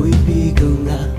未必够难。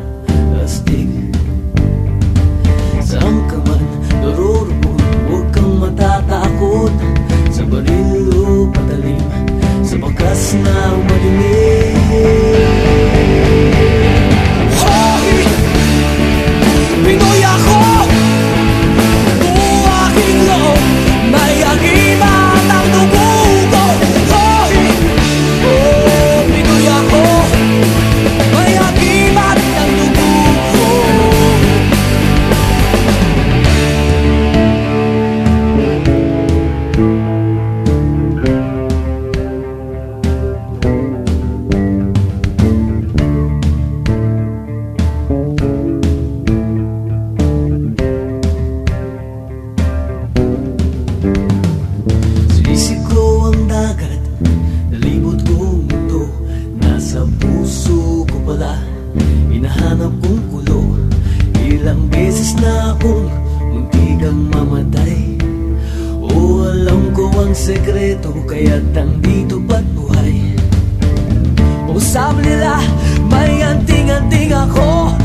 sekreto kaya't nandito ba't buhay? Usap nila, may anting-anting ako